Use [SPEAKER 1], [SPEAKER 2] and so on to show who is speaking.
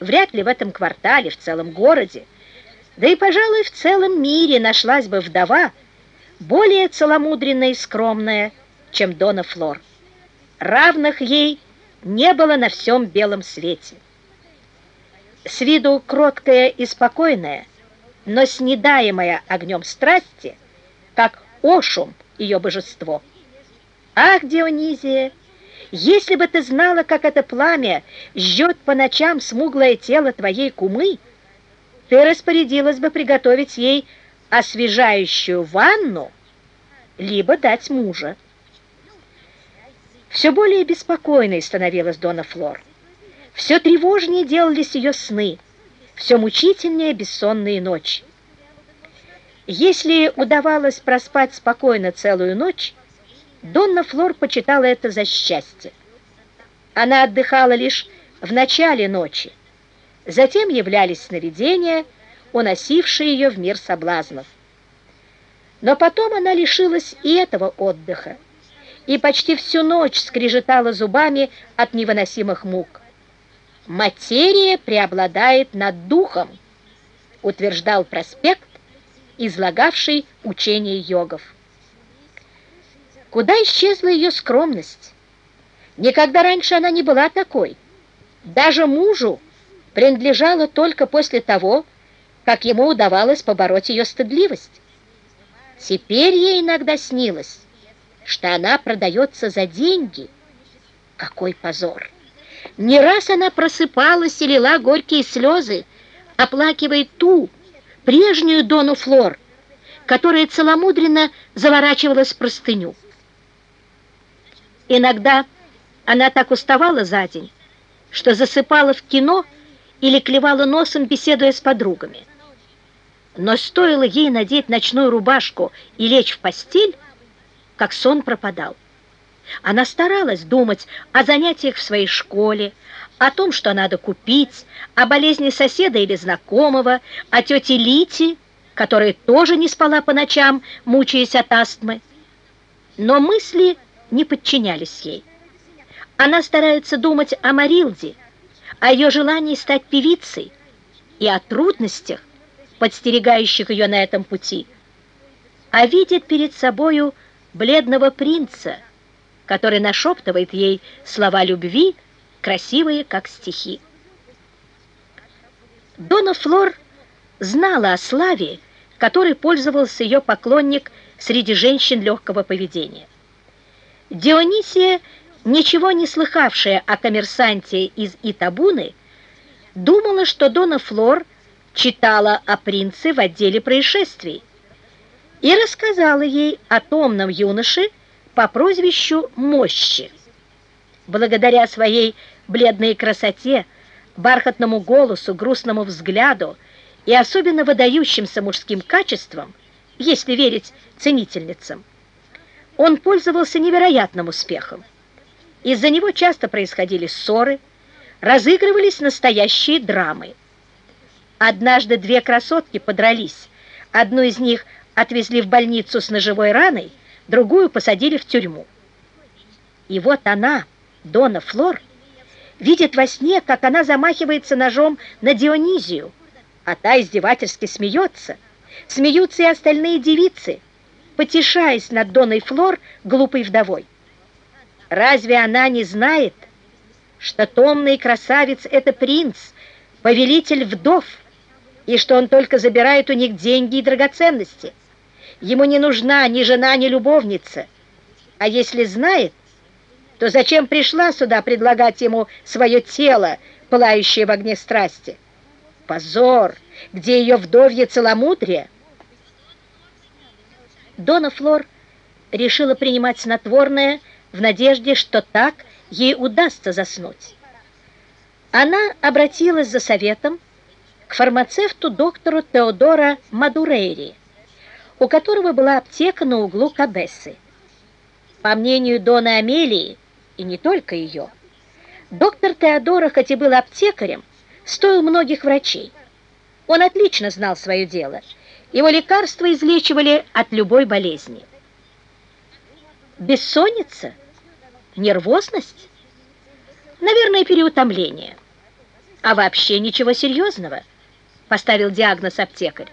[SPEAKER 1] Вряд ли в этом квартале, в целом городе, да и, пожалуй, в целом мире нашлась бы вдова, более целомудренная и скромная, чем Дона Флор. Равных ей не было на всем белом свете. С виду кроткая и спокойная, но снедаемая огнем страсти, как Ошум, ее божество. Ах, Дионизия, если бы ты знала, как это пламя жжет по ночам смуглое тело твоей кумы, ты распорядилась бы приготовить ей освежающую ванну, либо дать мужа. Все более беспокойной становилась Дона Флор. Все тревожнее делались ее сны, все мучительнее бессонные ночи. Если удавалось проспать спокойно целую ночь, Донна Флор почитала это за счастье. Она отдыхала лишь в начале ночи. Затем являлись сновидения, уносившие ее в мир соблазнов. Но потом она лишилась и этого отдыха, и почти всю ночь скрежетала зубами от невыносимых мук. «Материя преобладает над духом», утверждал проспект, излагавший учение йогов. Куда исчезла ее скромность? Никогда раньше она не была такой. Даже мужу принадлежала только после того, как ему удавалось побороть ее стыдливость. Теперь ей иногда снилось, что она продается за деньги. Какой позор! Не раз она просыпалась и лила горькие слезы, оплакивая ту, прежнюю Дону Флор, которая целомудренно заворачивалась в простыню. Иногда она так уставала за день, что засыпала в кино или клевала носом, беседуя с подругами. Но стоило ей надеть ночную рубашку и лечь в постель, как сон пропадал. Она старалась думать о занятиях в своей школе, о том, что надо купить, о болезни соседа или знакомого, о тете Лите, которая тоже не спала по ночам, мучаясь от астмы. Но мысли не подчинялись ей. Она старается думать о Марилде, о ее желании стать певицей и о трудностях, подстерегающих ее на этом пути, а видит перед собою бледного принца, который нашептывает ей слова любви, красивые, как стихи. Дона Флор знала о славе, которой пользовался ее поклонник среди женщин легкого поведения. Дионисия, ничего не слыхавшая о коммерсанте из Итабуны, думала, что Дона Флор читала о принце в отделе происшествий и рассказала ей о томном юноше по прозвищу Мощи. Благодаря своей бледной красоте, бархатному голосу, грустному взгляду и особенно выдающимся мужским качествам, если верить ценительницам, он пользовался невероятным успехом. Из-за него часто происходили ссоры, разыгрывались настоящие драмы. Однажды две красотки подрались. Одну из них отвезли в больницу с ножевой раной, другую посадили в тюрьму. И вот она, Дона Флор, видит во сне, как она замахивается ножом на Дионизию, а та издевательски смеется. Смеются и остальные девицы – потешаясь над Доной Флор, глупой вдовой. Разве она не знает, что томный красавец — это принц, повелитель вдов, и что он только забирает у них деньги и драгоценности? Ему не нужна ни жена, ни любовница. А если знает, то зачем пришла сюда предлагать ему свое тело, пылающее в огне страсти? Позор! Где ее вдовье целомудрие? Дона Флор решила принимать снотворное в надежде, что так ей удастся заснуть. Она обратилась за советом к фармацевту доктору Теодора Мадурейри, у которого была аптека на углу Кабессы. По мнению Доны Амелии, и не только ее, доктор Теодора, хоть и был аптекарем, стоил многих врачей. Он отлично знал свое дело – его лекарства излечивали от любой болезни. Бессонница? Нервозность? Наверное, переутомление. а вообще ничего серьезного», — поставил диагноз аптекарь.